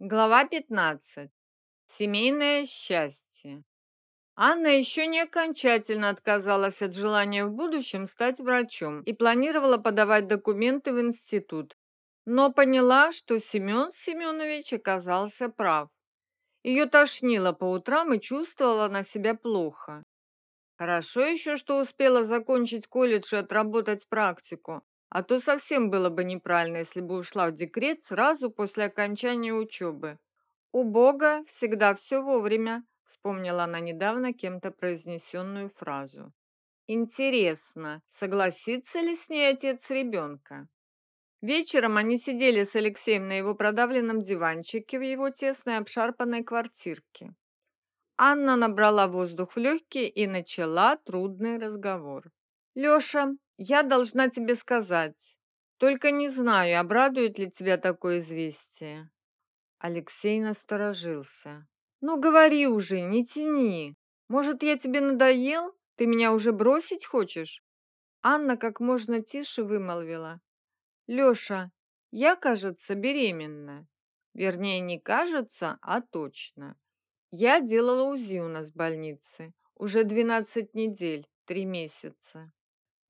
Глава 15. Семейное счастье. Анна еще не окончательно отказалась от желания в будущем стать врачом и планировала подавать документы в институт, но поняла, что Семен Семенович оказался прав. Ее тошнило по утрам и чувствовала она себя плохо. Хорошо еще, что успела закончить колледж и отработать практику, а то совсем было бы неправильно, если бы ушла в декрет сразу после окончания учебы. «У Бога всегда все вовремя», — вспомнила она недавно кем-то произнесенную фразу. Интересно, согласится ли с ней отец ребенка? Вечером они сидели с Алексеем на его продавленном диванчике в его тесной обшарпанной квартирке. Анна набрала воздух в легкие и начала трудный разговор. «Леша, я должна тебе сказать. Только не знаю, обрадует ли тебя такое известие. Алексей насторожился. Ну говори уже, не тяни. Может, я тебе надоел? Ты меня уже бросить хочешь? Анна как можно тише вымолвила. Лёша, я, кажется, беременна. Вернее, не кажется, а точно. Я делала УЗИ у нас в больнице. Уже 12 недель, 3 месяца.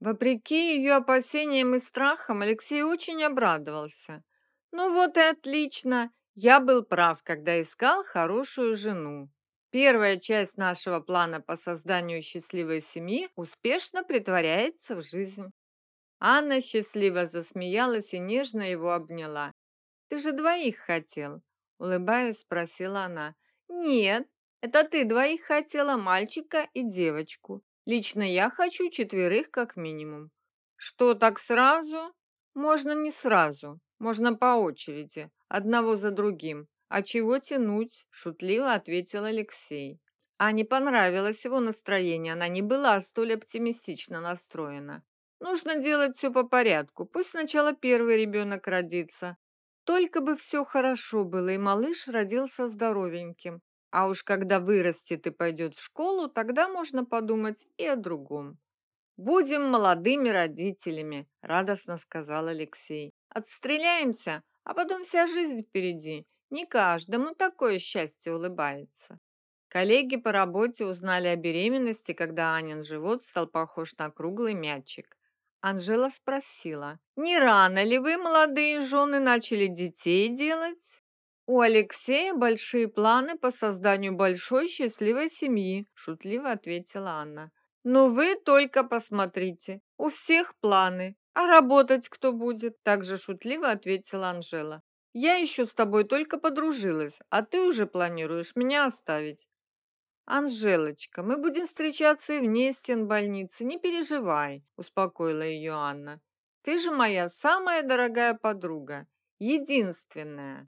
Вопреки ее опасениям и страхам, Алексей очень обрадовался. «Ну вот и отлично! Я был прав, когда искал хорошую жену. Первая часть нашего плана по созданию счастливой семьи успешно притворяется в жизнь». Анна счастливо засмеялась и нежно его обняла. «Ты же двоих хотел?» Улыбаясь, спросила она. «Нет, это ты двоих хотела, мальчика и девочку. Лично я хочу четверых как минимум. Что, так сразу? Можно не сразу. Можно по очереди, одного за другим. А чего тянуть? Шутливо ответил Алексей. Ане понравилось его настроение, она не была столь оптимистично настроена. Нужно делать все по порядку. Пусть сначала первый ребенок родится. Только бы все хорошо было, и малыш родился здоровеньким. А уж когда вырастет и пойдет в школу, тогда можно подумать и о другом. «Будем молодыми родителями», – радостно сказал Алексей. «Отстреляемся, а потом вся жизнь впереди. Не каждому такое счастье улыбается». Коллеги по работе узнали о беременности, когда Анин живот стал похож на круглый мячик. Анжела спросила, «Не рано ли вы, молодые жены, начали детей делать?» «У Алексея большие планы по созданию большой счастливой семьи», шутливо ответила Анна. «Но вы только посмотрите, у всех планы. А работать кто будет?» Также шутливо ответила Анжела. «Я еще с тобой только подружилась, а ты уже планируешь меня оставить». «Анжелочка, мы будем встречаться и вне стен больницы, не переживай», успокоила ее Анна. «Ты же моя самая дорогая подруга, единственная».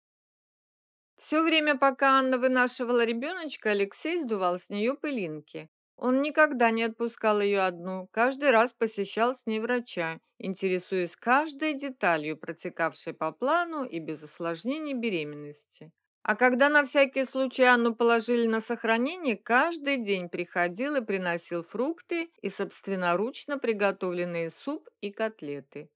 Все время, пока Анна вынашивала ребеночка, Алексей сдувал с нее пылинки. Он никогда не отпускал ее одну, каждый раз посещал с ней врача, интересуясь каждой деталью, протекавшей по плану и без осложнений беременности. А когда на всякий случай Анну положили на сохранение, каждый день приходил и приносил фрукты и собственноручно приготовленные суп и котлеты.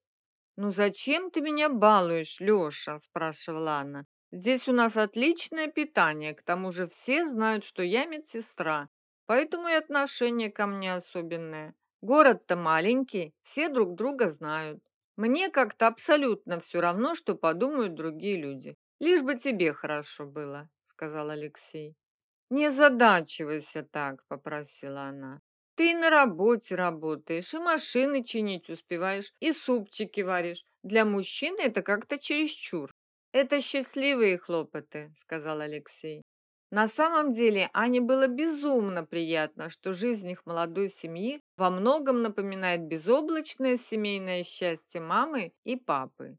«Ну зачем ты меня балуешь, Леша?» – спрашивала Анна. Здесь у нас отличное питание, к тому же все знают, что я медсестра, поэтому и отношение ко мне особенное. Город-то маленький, все друг друга знают. Мне как-то абсолютно все равно, что подумают другие люди. Лишь бы тебе хорошо было, сказал Алексей. Не задачивайся так, попросила она. Ты на работе работаешь, и машины чинить успеваешь, и супчики варишь. Для мужчины это как-то чересчур. «Это счастливые хлопоты», — сказал Алексей. На самом деле Ане было безумно приятно, что жизнь их молодой семьи во многом напоминает безоблачное семейное счастье мамы и папы.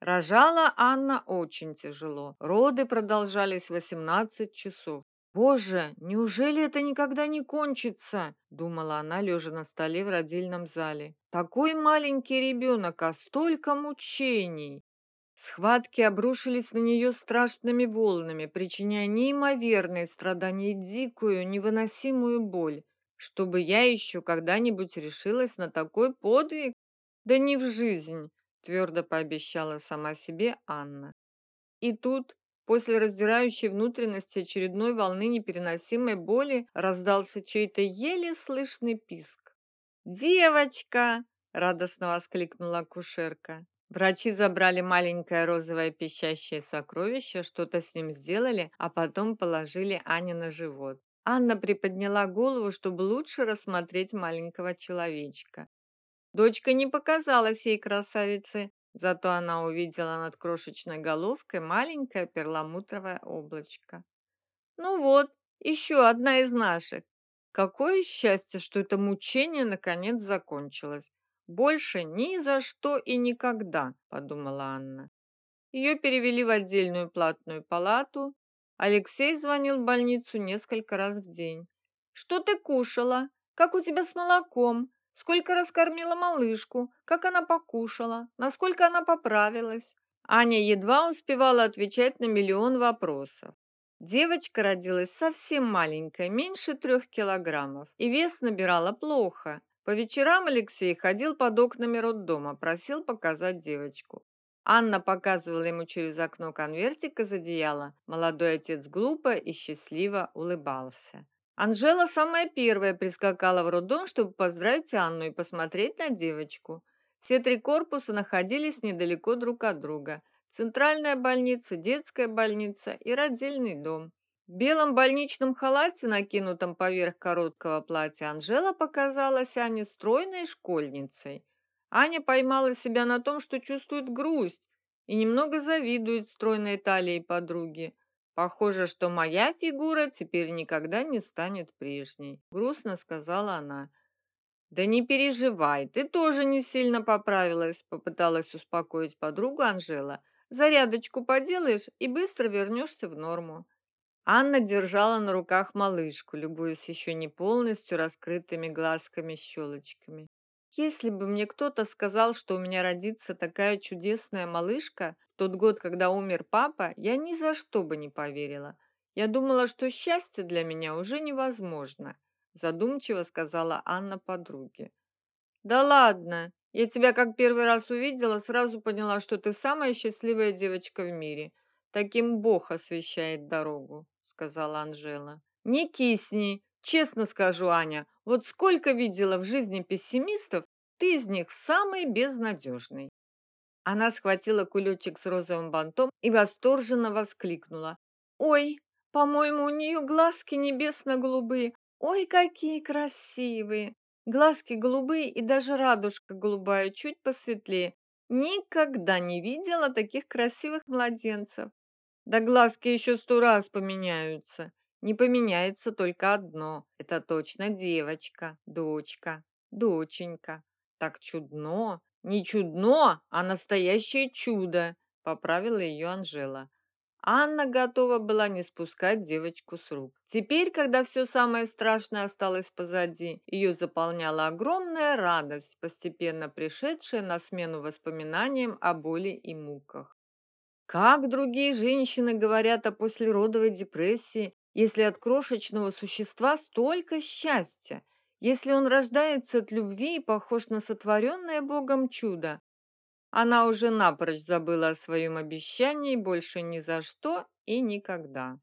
Рожала Анна очень тяжело. Роды продолжались 18 часов. «Боже, неужели это никогда не кончится?» – думала она, лежа на столе в родильном зале. «Такой маленький ребенок, а столько мучений!» Схватки обрушились на нее страшными волнами, причиняя неимоверные страдания и дикую, невыносимую боль. Чтобы я еще когда-нибудь решилась на такой подвиг? Да не в жизнь, твердо пообещала сама себе Анна. И тут После раздирающей внутренности очередной волны непереносимой боли раздался чей-то еле слышный писк. «Девочка!» – радостно воскликнула акушерка. Врачи забрали маленькое розовое пищащее сокровище, что-то с ним сделали, а потом положили Ане на живот. Анна приподняла голову, чтобы лучше рассмотреть маленького человечка. Дочка не показалась ей красавицей, зато она увидела над крошечной головкой маленькое перламутровое облачко. «Ну вот, еще одна из наших. Какое счастье, что это мучение наконец закончилось. «Больше ни за что и никогда», – подумала Анна. Ее перевели в отдельную платную палату. Алексей звонил в больницу несколько раз в день. «Что ты кушала? Как у тебя с молоком? Сколько раскормила малышку? Как она покушала? Насколько она поправилась?» Аня едва успевала отвечать на миллион вопросов. Девочка родилась совсем маленькая, меньше трех килограммов, и вес набирала плохо. По вечерам Алексей ходил под окнами роддома, просил показать девочку. Анна показывала ему через окно конвертик из одеяла. Молодой отец глупо и счастливо улыбался. Анжела самая первая прискакала в роддом, чтобы поздравить Анну и посмотреть на девочку. Все три корпуса находились недалеко друг от друга. Центральная больница, детская больница и родильный дом. Белом больничном халате, накинутом поверх короткого платья, Анжела показалась Ане стройной школьницей. Аня поймала себя на том, что чувствует грусть и немного завидует стройной талии подруги. Похоже, что моя фигура теперь никогда не станет прежней, грустно сказала она. Да не переживай, ты тоже не сильно поправилась, попыталась успокоить подругу Анжела. Зарядочку поделаешь и быстро вернешься в норму. Анна держала на руках малышку, любуясь еще не полностью раскрытыми глазками-щелочками. Если бы мне кто-то сказал, что у меня родится такая чудесная малышка в тот год, когда умер папа, я ни за что бы не поверила. Я думала, что счастье для меня уже невозможно, задумчиво сказала Анна подруге. Да ладно, я тебя как первый раз увидела, сразу поняла, что ты самая счастливая девочка в мире. Таким Бог освещает дорогу сказала Анжела. Не кисни, честно скажу, Аня. Вот сколько видела в жизни пессимистов, ты из них самый безнадежный. Она схватила кулечек с розовым бантом и восторженно воскликнула. «Ой, по-моему, у нее глазки небесно-голубые. Ой, какие красивые! Глазки голубые и даже радужка голубая, чуть посветлее. Никогда не видела таких красивых младенцев. Да глазки еще сто раз поменяются. Не поменяется только одно. Это точно девочка, дочка, доченька. Так чудно. Не чудно, а настоящее чудо, поправила ее Анжела. Анна готова была не спускать девочку с рук. Теперь, когда все самое страшное осталось позади, ее заполняла огромная радость, постепенно пришедшая на смену воспоминаниям о боли и муках. Как другие женщины говорят о послеродовой депрессии, если от крошечного существа столько счастья, если он рождается от любви и похож на сотворенное Богом чудо? Она уже напрочь забыла о своем обещании больше ни за что и никогда.